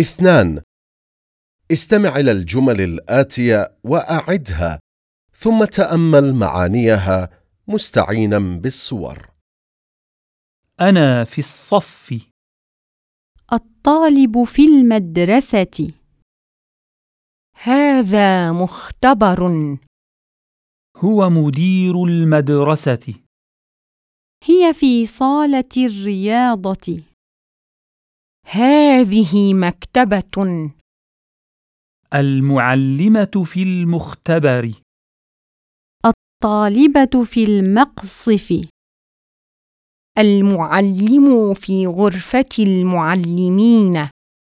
اثنان. استمع إلى الجمل الآتية وأعدها ثم تأمل معانيها مستعينا بالصور. أنا في الصف. الطالب في المدرسة. هذا مختبر. هو مدير المدرسة. هي في صالة الرياضة. هذه مكتبة. المعلمة في المختبر. الطالبة في المقصف. المعلم في غرفة المعلمين.